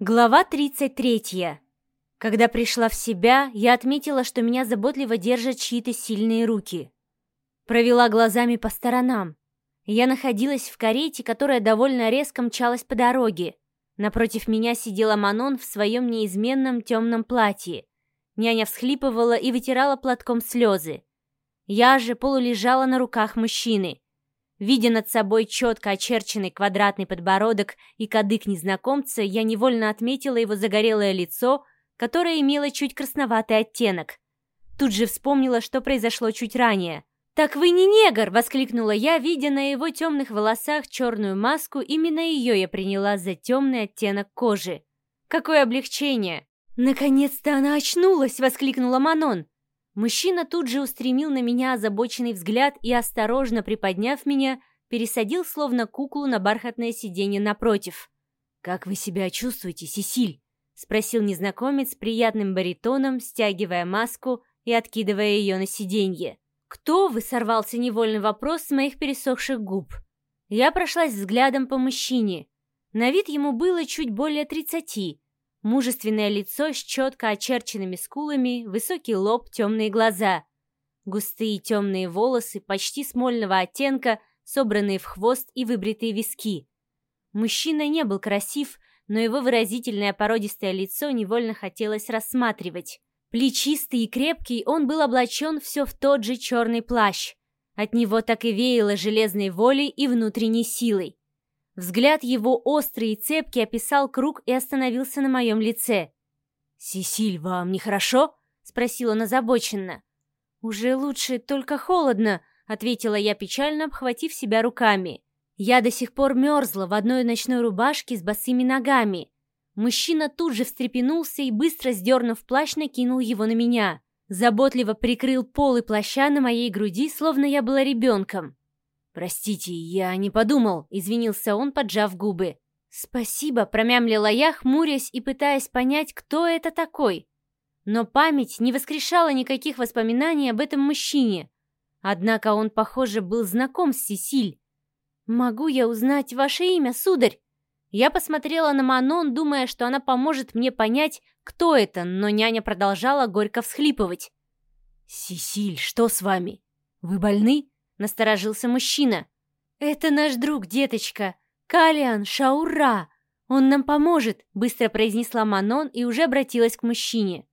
Глава 33. Когда пришла в себя, я отметила, что меня заботливо держат чьи-то сильные руки. Провела глазами по сторонам. Я находилась в карете, которая довольно резко мчалась по дороге. Напротив меня сидела Манон в своем неизменном темном платье. Няня всхлипывала и вытирала платком слезы. Я же полулежала на руках мужчины. Видя над собой четко очерченный квадратный подбородок и кадык незнакомца, я невольно отметила его загорелое лицо, которое имело чуть красноватый оттенок. Тут же вспомнила, что произошло чуть ранее. «Так вы не негр!» — воскликнула я, видя на его темных волосах черную маску, именно ее я приняла за темный оттенок кожи. «Какое облегчение!» «Наконец-то она очнулась!» — воскликнула Манон. Мужчина тут же устремил на меня озабоченный взгляд и, осторожно приподняв меня, пересадил словно куклу на бархатное сиденье напротив. «Как вы себя чувствуете, Сесиль?» — спросил незнакомец приятным баритоном, стягивая маску и откидывая ее на сиденье. «Кто вы?» — сорвался невольный вопрос с моих пересохших губ. Я прошлась взглядом по мужчине. На вид ему было чуть более тридцати, Мужественное лицо с четко очерченными скулами, высокий лоб, темные глаза. Густые темные волосы, почти смольного оттенка, собранные в хвост и выбритые виски. Мужчина не был красив, но его выразительное породистое лицо невольно хотелось рассматривать. Плечистый и крепкий, он был облачен все в тот же черный плащ. От него так и веяло железной волей и внутренней силой. Взгляд его острый и цепкий описал круг и остановился на моем лице. «Сесиль, вам нехорошо?» — спросил он озабоченно. «Уже лучше, только холодно», — ответила я печально, обхватив себя руками. Я до сих пор мерзла в одной ночной рубашке с босыми ногами. Мужчина тут же встрепенулся и, быстро сдернув плащ, накинул его на меня. Заботливо прикрыл полы плаща на моей груди, словно я была ребенком. «Простите, я не подумал», — извинился он, поджав губы. «Спасибо», — промямлила я, хмурясь и пытаясь понять, кто это такой. Но память не воскрешала никаких воспоминаний об этом мужчине. Однако он, похоже, был знаком с Сесиль. «Могу я узнать ваше имя, сударь?» Я посмотрела на Манон, думая, что она поможет мне понять, кто это, но няня продолжала горько всхлипывать. «Сесиль, что с вами? Вы больны?» Насторожился мужчина. «Это наш друг, деточка. Калиан Шаура. Он нам поможет», — быстро произнесла Манон и уже обратилась к мужчине.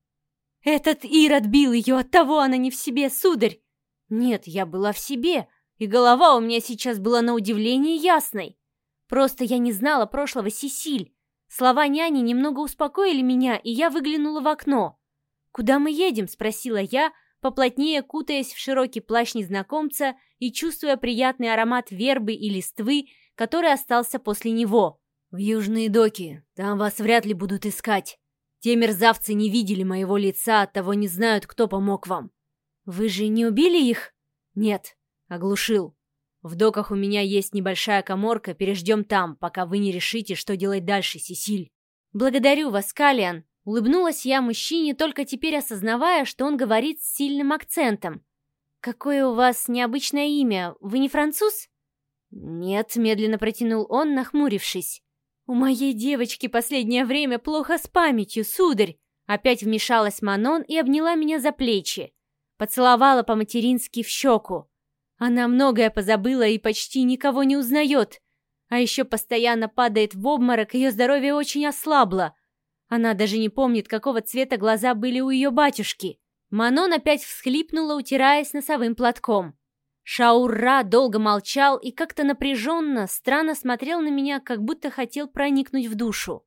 «Этот Ир отбил ее, оттого она не в себе, сударь!» «Нет, я была в себе, и голова у меня сейчас была на удивление ясной. Просто я не знала прошлого Сесиль. Слова няни немного успокоили меня, и я выглянула в окно. «Куда мы едем?» — спросила я, поплотнее кутаясь в широкий плащ незнакомца и чувствуя приятный аромат вербы и листвы, который остался после него. «В южные доки. Там вас вряд ли будут искать. Те мерзавцы не видели моего лица, оттого не знают, кто помог вам». «Вы же не убили их?» «Нет, оглушил. В доках у меня есть небольшая коморка, переждем там, пока вы не решите, что делать дальше, Сесиль». «Благодарю вас, Калиан», Улыбнулась я мужчине, только теперь осознавая, что он говорит с сильным акцентом. «Какое у вас необычное имя? Вы не француз?» «Нет», — медленно протянул он, нахмурившись. «У моей девочки последнее время плохо с памятью, сударь!» Опять вмешалась Манон и обняла меня за плечи. Поцеловала по-матерински в щеку. Она многое позабыла и почти никого не узнает. А еще постоянно падает в обморок, ее здоровье очень ослабло. Она даже не помнит, какого цвета глаза были у ее батюшки. Манон опять всхлипнула, утираясь носовым платком. Шаурра долго молчал и как-то напряженно, странно смотрел на меня, как будто хотел проникнуть в душу.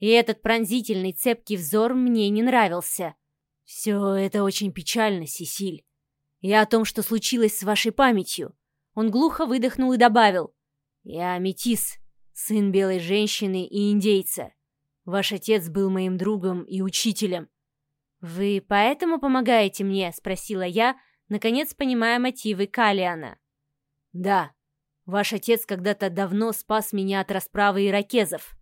И этот пронзительный, цепкий взор мне не нравился. «Все это очень печально, Сесиль. Я о том, что случилось с вашей памятью». Он глухо выдохнул и добавил. «Я метис, сын белой женщины и индейца. Ваш отец был моим другом и учителем». «Вы поэтому помогаете мне?» — спросила я, наконец понимая мотивы Калиана. «Да. Ваш отец когда-то давно спас меня от расправы иракезов.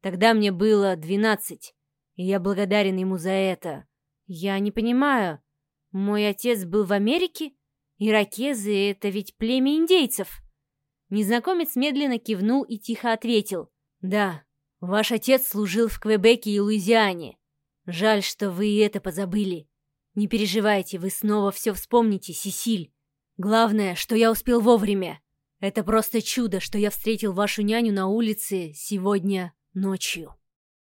Тогда мне было двенадцать, и я благодарен ему за это. Я не понимаю. Мой отец был в Америке? Иракезы — это ведь племя индейцев». Незнакомец медленно кивнул и тихо ответил. «Да, Ваш отец служил в Квебеке и Луизиане. Жаль, что вы и это позабыли. Не переживайте, вы снова все вспомните, Сесиль. Главное, что я успел вовремя. Это просто чудо, что я встретил вашу няню на улице сегодня ночью.